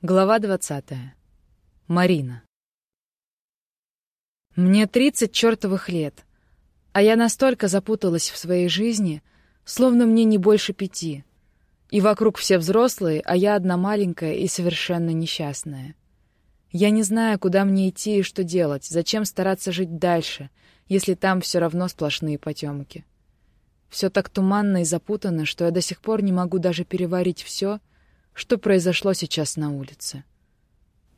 Глава двадцатая. Марина. Мне тридцать чертовых лет, а я настолько запуталась в своей жизни, словно мне не больше пяти. И вокруг все взрослые, а я одна маленькая и совершенно несчастная. Я не знаю, куда мне идти и что делать, зачем стараться жить дальше, если там все равно сплошные потемки. Все так туманно и запутано, что я до сих пор не могу даже переварить все, что произошло сейчас на улице.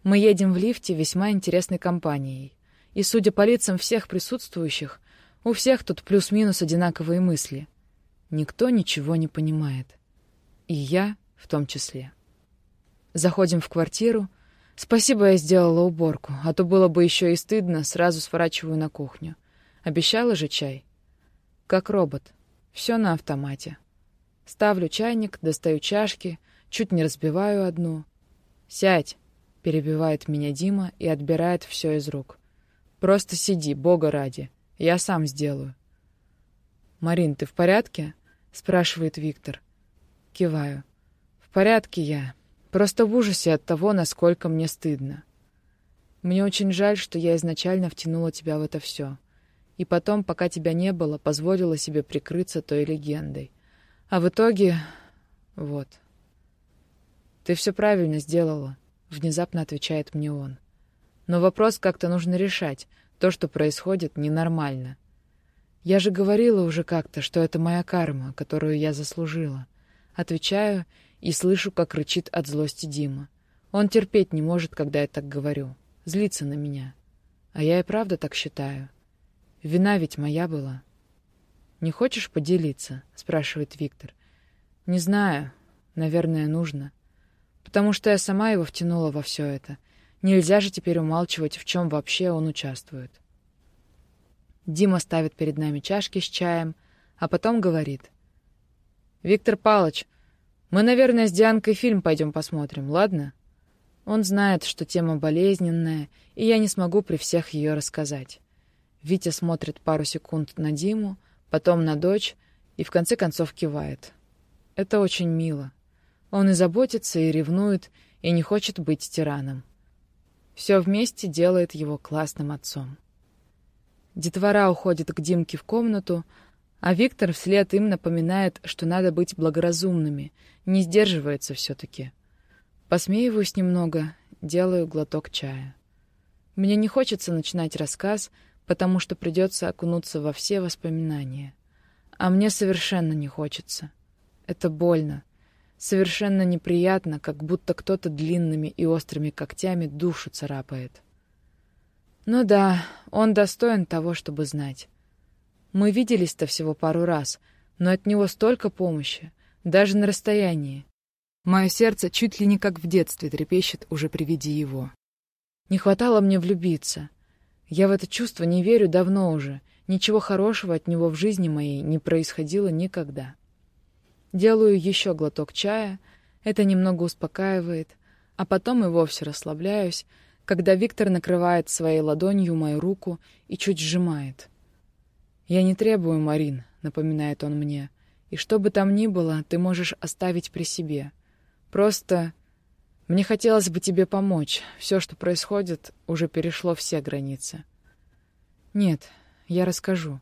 Мы едем в лифте весьма интересной компанией, и, судя по лицам всех присутствующих, у всех тут плюс-минус одинаковые мысли. Никто ничего не понимает. И я в том числе. Заходим в квартиру. Спасибо, я сделала уборку, а то было бы еще и стыдно, сразу сворачиваю на кухню. Обещала же чай. Как робот. Все на автомате. Ставлю чайник, достаю чашки — Чуть не разбиваю одну. «Сядь!» — перебивает меня Дима и отбирает все из рук. «Просто сиди, бога ради. Я сам сделаю». «Марин, ты в порядке?» — спрашивает Виктор. Киваю. «В порядке я. Просто в ужасе от того, насколько мне стыдно. Мне очень жаль, что я изначально втянула тебя в это все. И потом, пока тебя не было, позволила себе прикрыться той легендой. А в итоге... Вот». «Ты все правильно сделала», — внезапно отвечает мне он. «Но вопрос как-то нужно решать. То, что происходит, ненормально. Я же говорила уже как-то, что это моя карма, которую я заслужила. Отвечаю и слышу, как рычит от злости Дима. Он терпеть не может, когда я так говорю. Злится на меня. А я и правда так считаю. Вина ведь моя была. «Не хочешь поделиться?» — спрашивает Виктор. «Не знаю. Наверное, нужно потому что я сама его втянула во все это. Нельзя же теперь умалчивать, в чем вообще он участвует. Дима ставит перед нами чашки с чаем, а потом говорит. «Виктор Палыч, мы, наверное, с Дианкой фильм пойдем посмотрим, ладно?» Он знает, что тема болезненная, и я не смогу при всех ее рассказать. Витя смотрит пару секунд на Диму, потом на дочь и в конце концов кивает. Это очень мило. Он и заботится, и ревнует, и не хочет быть тираном. Все вместе делает его классным отцом. Детвора уходит к Димке в комнату, а Виктор вслед им напоминает, что надо быть благоразумными, не сдерживается все-таки. Посмеиваюсь немного, делаю глоток чая. Мне не хочется начинать рассказ, потому что придется окунуться во все воспоминания. А мне совершенно не хочется. Это больно. Совершенно неприятно, как будто кто-то длинными и острыми когтями душу царапает. Ну да, он достоин того, чтобы знать. Мы виделись-то всего пару раз, но от него столько помощи, даже на расстоянии. Мое сердце чуть ли не как в детстве трепещет уже при виде его. Не хватало мне влюбиться. Я в это чувство не верю давно уже. Ничего хорошего от него в жизни моей не происходило никогда. Делаю еще глоток чая, это немного успокаивает, а потом и вовсе расслабляюсь, когда Виктор накрывает своей ладонью мою руку и чуть сжимает. «Я не требую, Марин», — напоминает он мне, — «и что бы там ни было, ты можешь оставить при себе. Просто мне хотелось бы тебе помочь. Все, что происходит, уже перешло все границы». «Нет, я расскажу».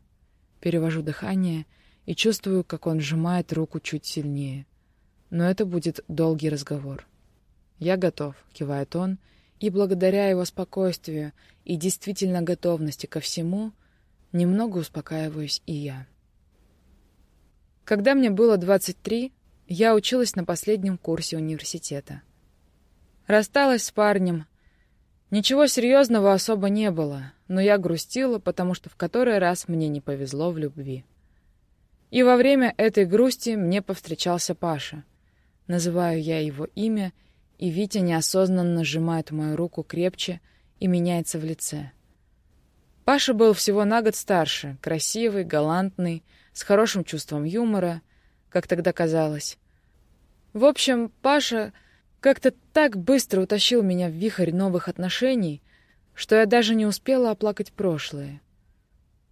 Перевожу дыхание — и чувствую, как он сжимает руку чуть сильнее. Но это будет долгий разговор. «Я готов», — кивает он, и благодаря его спокойствию и действительно готовности ко всему, немного успокаиваюсь и я. Когда мне было 23, я училась на последнем курсе университета. Рассталась с парнем. Ничего серьезного особо не было, но я грустила, потому что в который раз мне не повезло в любви. И во время этой грусти мне повстречался Паша. Называю я его имя, и Витя неосознанно сжимает мою руку крепче и меняется в лице. Паша был всего на год старше, красивый, галантный, с хорошим чувством юмора, как тогда казалось. В общем, Паша как-то так быстро утащил меня в вихрь новых отношений, что я даже не успела оплакать прошлое.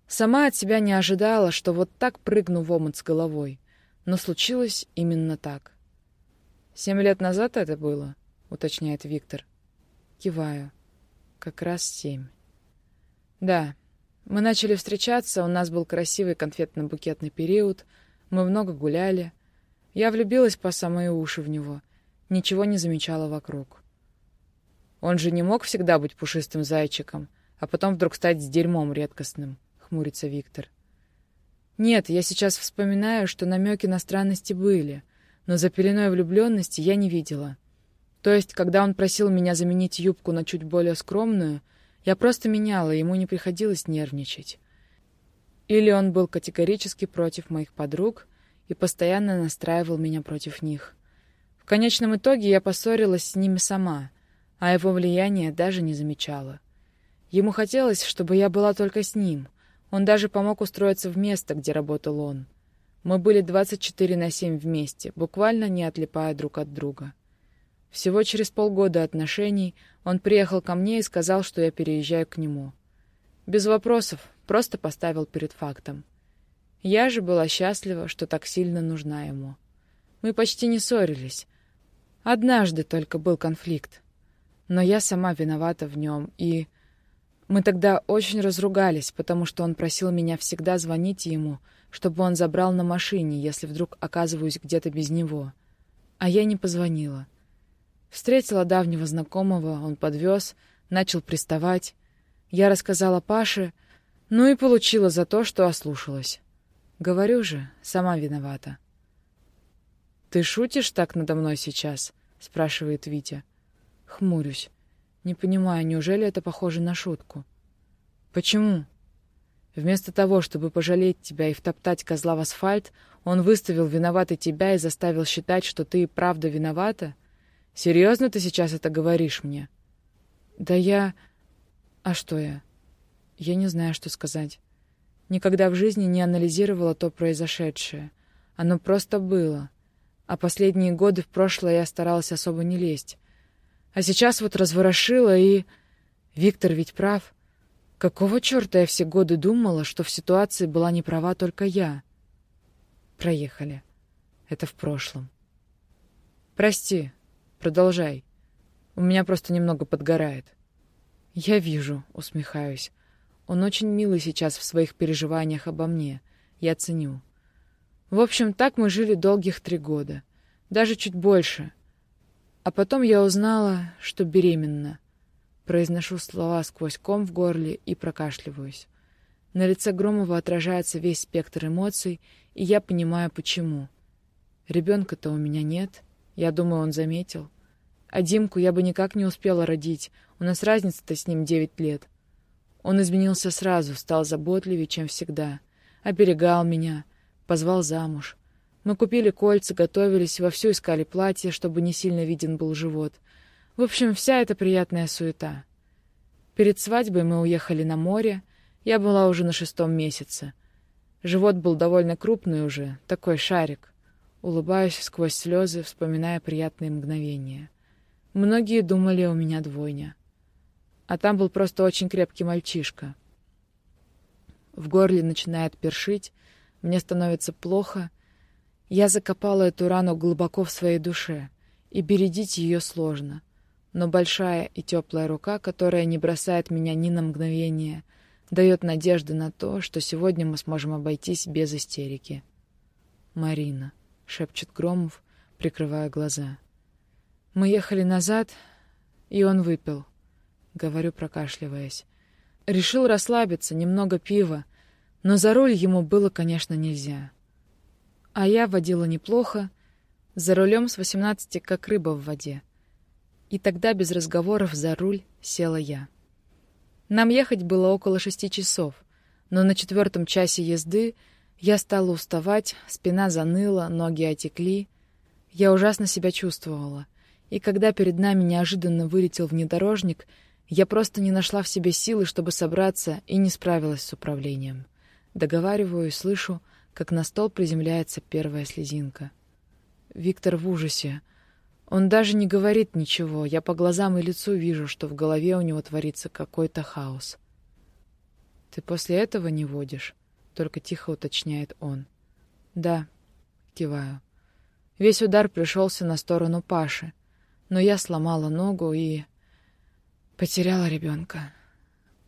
Сама от себя не ожидала, что вот так прыгну в омут с головой. Но случилось именно так. Семь лет назад это было. — уточняет Виктор. Киваю. Как раз семь. Да, мы начали встречаться, у нас был красивый конфетно-букетный период, мы много гуляли. Я влюбилась по самые уши в него, ничего не замечала вокруг. Он же не мог всегда быть пушистым зайчиком, а потом вдруг стать с дерьмом редкостным, — хмурится Виктор. Нет, я сейчас вспоминаю, что намеки на странности были, но за пеленой влюбленности я не видела. То есть, когда он просил меня заменить юбку на чуть более скромную, я просто меняла, ему не приходилось нервничать. Или он был категорически против моих подруг и постоянно настраивал меня против них. В конечном итоге я поссорилась с ними сама, а его влияние даже не замечала. Ему хотелось, чтобы я была только с ним — он даже помог устроиться в место, где работал он. Мы были 24 на 7 вместе, буквально не отлипая друг от друга. Всего через полгода отношений он приехал ко мне и сказал, что я переезжаю к нему. Без вопросов, просто поставил перед фактом. Я же была счастлива, что так сильно нужна ему. Мы почти не ссорились. Однажды только был конфликт. Но я сама виновата в нем, и... Мы тогда очень разругались, потому что он просил меня всегда звонить ему, чтобы он забрал на машине, если вдруг оказываюсь где-то без него. А я не позвонила. Встретила давнего знакомого, он подвез, начал приставать. Я рассказала Паше, ну и получила за то, что ослушалась. Говорю же, сама виновата. «Ты шутишь так надо мной сейчас?» — спрашивает Витя. Хмурюсь. Не понимаю, неужели это похоже на шутку? Почему? Вместо того, чтобы пожалеть тебя и втоптать козла в асфальт, он выставил виноватой тебя и заставил считать, что ты и правда виновата? Серьезно ты сейчас это говоришь мне? Да я... А что я? Я не знаю, что сказать. Никогда в жизни не анализировала то произошедшее. Оно просто было. А последние годы в прошлое я старалась особо не лезть. А сейчас вот разворошила и... Виктор ведь прав. Какого черта я все годы думала, что в ситуации была не права только я? Проехали. Это в прошлом. Прости. Продолжай. У меня просто немного подгорает. Я вижу, усмехаюсь. Он очень милый сейчас в своих переживаниях обо мне. Я ценю. В общем, так мы жили долгих три года. Даже чуть больше. А потом я узнала, что беременна. Произношу слова сквозь ком в горле и прокашливаюсь. На лице Громова отражается весь спектр эмоций, и я понимаю, почему. Ребенка-то у меня нет, я думаю, он заметил. А Димку я бы никак не успела родить, у нас разница-то с ним девять лет. Он изменился сразу, стал заботливее, чем всегда. Оберегал меня, позвал замуж. Мы купили кольца, готовились, вовсю искали платье, чтобы не сильно виден был живот. В общем, вся эта приятная суета. Перед свадьбой мы уехали на море. Я была уже на шестом месяце. Живот был довольно крупный уже, такой шарик. Улыбаюсь сквозь слезы, вспоминая приятные мгновения. Многие думали, у меня двойня. А там был просто очень крепкий мальчишка. В горле начинает першить, мне становится плохо, я закопала эту рану глубоко в своей душе, и бередить ее сложно. Но большая и теплая рука, которая не бросает меня ни на мгновение, дает надежды на то, что сегодня мы сможем обойтись без истерики. «Марина», — шепчет Громов, прикрывая глаза. «Мы ехали назад, и он выпил», — говорю, прокашливаясь. Решил расслабиться, немного пива, но за руль ему было, конечно, нельзя. А я водила неплохо, за рулем с восемнадцати как рыба в воде. И тогда без разговоров за руль села я. Нам ехать было около шести часов, но на четвертом часе езды я стала уставать, спина заныла, ноги отекли. Я ужасно себя чувствовала. И когда перед нами неожиданно вылетел внедорожник, я просто не нашла в себе силы, чтобы собраться, и не справилась с управлением. Договариваю и слышу — как на стол приземляется первая слезинка. Виктор в ужасе. Он даже не говорит ничего, я по глазам и лицу вижу, что в голове у него творится какой-то хаос. «Ты после этого не водишь?» — только тихо уточняет он. «Да», — киваю. Весь удар пришелся на сторону Паши. Но я сломала ногу и потеряла ребенка.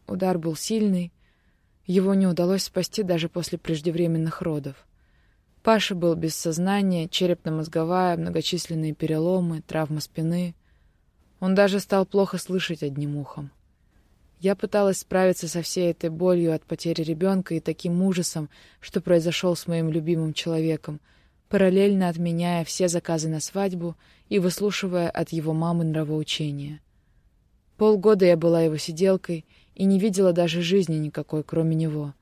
Удар был сильный, его не удалось спасти даже после преждевременных родов. Паша был без сознания, черепно-мозговая, многочисленные переломы, травма спины. Он даже стал плохо слышать одним ухом. Я пыталась справиться со всей этой болью от потери ребенка и таким ужасом, что произошел с моим любимым человеком, параллельно отменяя все заказы на свадьбу и выслушивая от его мамы нравоучения. Полгода я была его сиделкой и не видела даже жизни никакой, кроме него.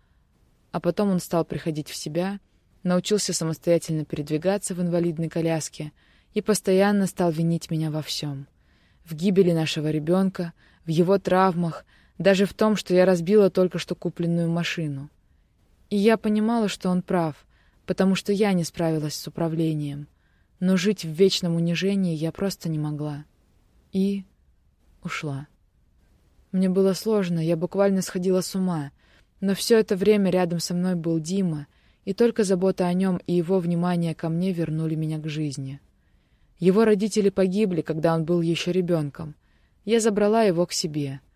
А потом он стал приходить в себя, научился самостоятельно передвигаться в инвалидной коляске и постоянно стал винить меня во всем. В гибели нашего ребенка, в его травмах — даже в том, что я разбила только что купленную машину. И я понимала, что он прав, потому что я не справилась с управлением. Но жить в вечном унижении я просто не могла. И ушла. Мне было сложно, я буквально сходила с ума. Но все это время рядом со мной был Дима, и только забота о нем и его внимание ко мне вернули меня к жизни. Его родители погибли, когда он был еще ребенком. Я забрала его к себе —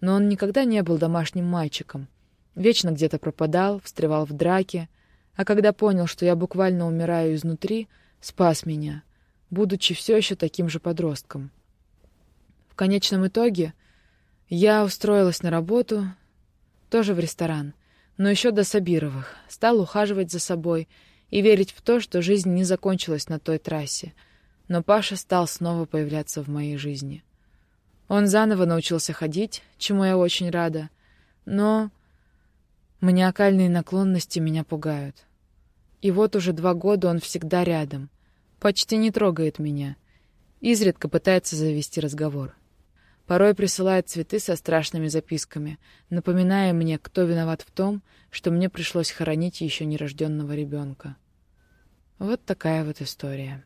но он никогда не был домашним мальчиком. Вечно где-то пропадал, встревал в драки, а когда понял, что я буквально умираю изнутри, спас меня, будучи все еще таким же подростком. В конечном итоге я устроилась на работу, тоже в ресторан, но еще до Сабировых, стал ухаживать за собой и верить в то, что жизнь не закончилась на той трассе, но Паша стал снова появляться в моей жизни. Он заново научился ходить, чему я очень рада, но маниакальные наклонности меня пугают. И вот уже два года он всегда рядом, почти не трогает меня, изредка пытается завести разговор. Порой присылает цветы со страшными записками, напоминая мне, кто виноват в том, что мне пришлось хоронить еще нерожденного ребенка. Вот такая вот история.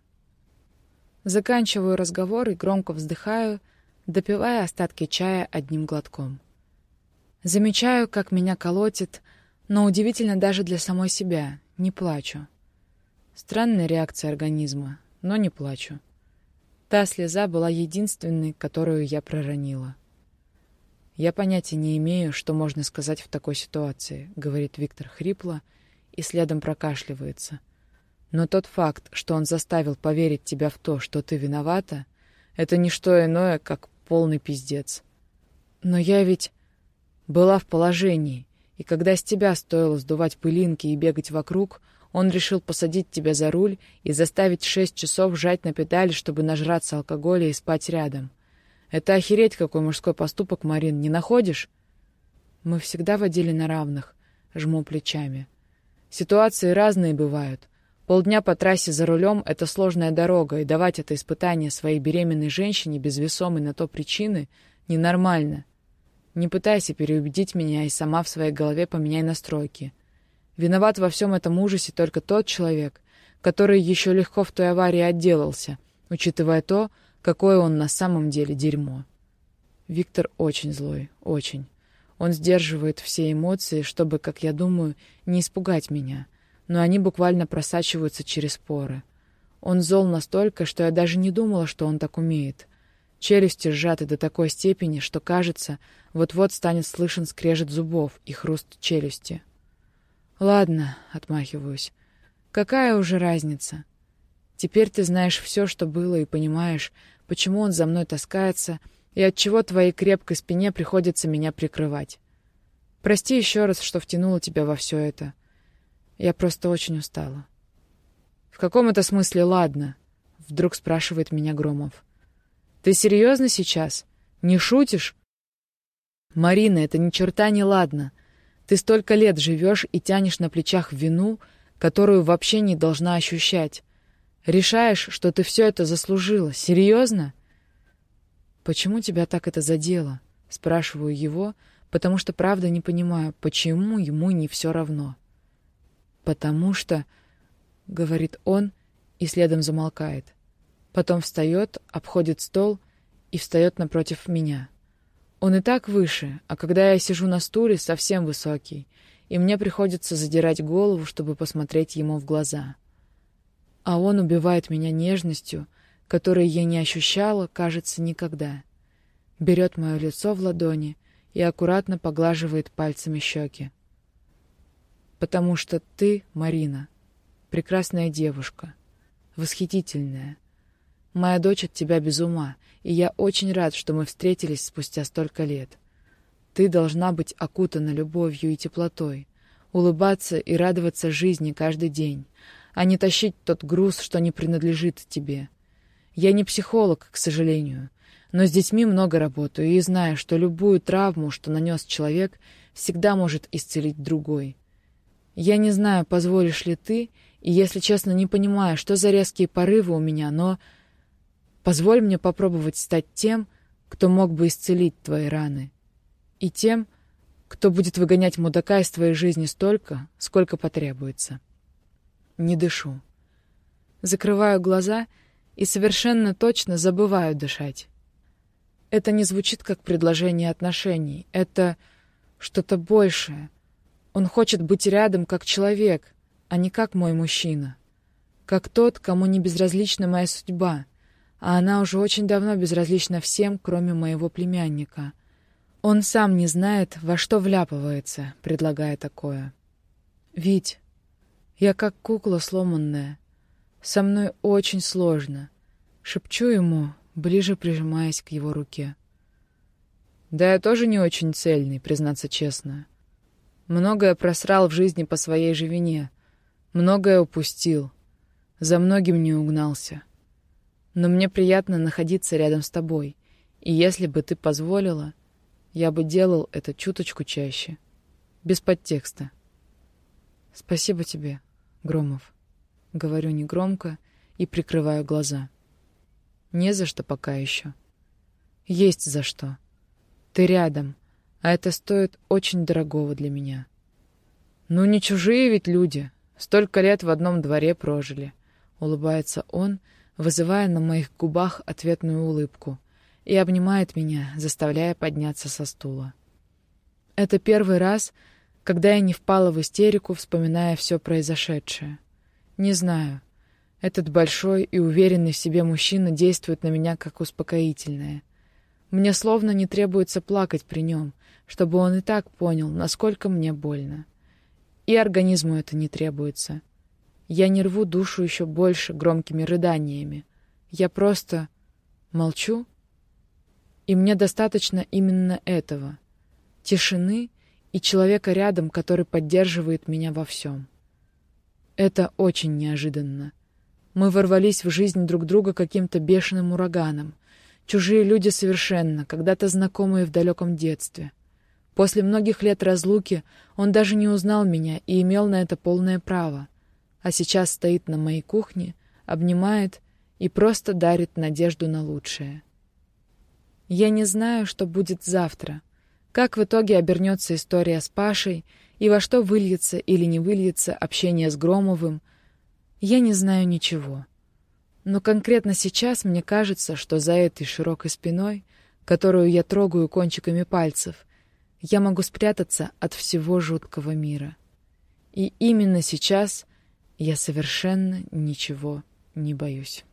Заканчиваю разговор и громко вздыхаю, допивая остатки чая одним глотком. Замечаю, как меня колотит, но удивительно даже для самой себя, не плачу. Странная реакция организма, но не плачу. Та слеза была единственной, которую я проронила. «Я понятия не имею, что можно сказать в такой ситуации», — говорит Виктор хрипло и следом прокашливается. «Но тот факт, что он заставил поверить тебя в то, что ты виновата, это не что иное, как полный пиздец. Но я ведь была в положении, и когда с тебя стоило сдувать пылинки и бегать вокруг, он решил посадить тебя за руль и заставить шесть часов жать на педали, чтобы нажраться алкоголя и спать рядом. Это охереть какой мужской поступок, Марин, не находишь? Мы всегда водили на равных, жму плечами. Ситуации разные бывают. Полдня по трассе за рулем — это сложная дорога, и давать это испытание своей беременной женщине без весомой на то причины ненормально. Не пытайся переубедить меня и сама в своей голове поменяй настройки. Виноват во всем этом ужасе только тот человек, который еще легко в той аварии отделался, учитывая то, какое он на самом деле дерьмо. Виктор очень злой, очень. Он сдерживает все эмоции, чтобы, как я думаю, не испугать меня — но они буквально просачиваются через поры. Он зол настолько, что я даже не думала, что он так умеет. Челюсти сжаты до такой степени, что, кажется, вот-вот станет слышен скрежет зубов и хруст челюсти. «Ладно», — отмахиваюсь, — «какая уже разница? Теперь ты знаешь все, что было, и понимаешь, почему он за мной таскается и от чего твоей крепкой спине приходится меня прикрывать. Прости еще раз, что втянула тебя во все это. Я просто очень устала. «В каком это смысле ладно?» — вдруг спрашивает меня Громов. «Ты серьезно сейчас? Не шутишь?» «Марина, это ни черта не ладно. Ты столько лет живешь и тянешь на плечах вину, которую вообще не должна ощущать. Решаешь, что ты все это заслужила. Серьезно?» «Почему тебя так это задело?» — спрашиваю его, потому что правда не понимаю, почему ему не все равно. «Потому что...» — говорит он и следом замолкает. Потом встает, обходит стол и встает напротив меня. Он и так выше, а когда я сижу на стуле, совсем высокий, и мне приходится задирать голову, чтобы посмотреть ему в глаза. А он убивает меня нежностью, которые я не ощущала, кажется, никогда. Берет мое лицо в ладони и аккуратно поглаживает пальцами щеки. «Потому что ты, Марина, прекрасная девушка, восхитительная. Моя дочь от тебя без ума, и я очень рад, что мы встретились спустя столько лет. Ты должна быть окутана любовью и теплотой, улыбаться и радоваться жизни каждый день, а не тащить тот груз, что не принадлежит тебе. Я не психолог, к сожалению, но с детьми много работаю и знаю, что любую травму, что нанес человек, всегда может исцелить другой. Я не знаю, позволишь ли ты, и, если честно, не понимаю, что за резкие порывы у меня, но позволь мне попробовать стать тем, кто мог бы исцелить твои раны, и тем, кто будет выгонять мудака из твоей жизни столько, сколько потребуется. Не дышу. Закрываю глаза и совершенно точно забываю дышать. Это не звучит как предложение отношений. Это что-то большее. Он хочет быть рядом как человек, а не как мой мужчина. Как тот, кому не безразлична моя судьба, а она уже очень давно безразлична всем, кроме моего племянника. Он сам не знает, во что вляпывается, предлагая такое. «Вить, я как кукла сломанная. Со мной очень сложно». Шепчу ему, ближе прижимаясь к его руке. Да я тоже не очень цельный, признаться честно. Многое просрал в жизни по своей же вине. Многое упустил. За многим не угнался. Но мне приятно находиться рядом с тобой. И если бы ты позволила, я бы делал это чуточку чаще. Без подтекста. Спасибо тебе, Громов. Говорю негромко и прикрываю глаза. Не за что пока еще. Есть за что. Ты рядом, а это стоит очень дорогого для меня. Ну не чужие ведь люди. Столько лет в одном дворе прожили. Улыбается он, вызывая на моих губах ответную улыбку, и обнимает меня, заставляя подняться со стула. Это первый раз, когда я не впала в истерику, вспоминая все произошедшее. Не знаю, этот большой и уверенный в себе мужчина действует на меня как успокоительное. Мне словно не требуется плакать при нем, чтобы он и так понял, насколько мне больно. И организму это не требуется. Я не рву душу еще больше громкими рыданиями. Я просто молчу, и мне достаточно именно этого — тишины и человека рядом, который поддерживает меня во всем. Это очень неожиданно. Мы ворвались в жизнь друг друга каким-то бешеным ураганом. Чужие люди совершенно, когда-то знакомые в далеком детстве. После многих лет разлуки он даже не узнал меня и имел на это полное право. А сейчас стоит на моей кухне, обнимает и просто дарит надежду на лучшее. Я не знаю, что будет завтра, как в итоге обернется история с Пашей и во что выльется или не выльется общение с Громовым, я не знаю ничего. Но конкретно сейчас мне кажется, что за этой широкой спиной, которую я трогаю кончиками пальцев, я могу спрятаться от всего жуткого мира. И именно сейчас я совершенно ничего не боюсь.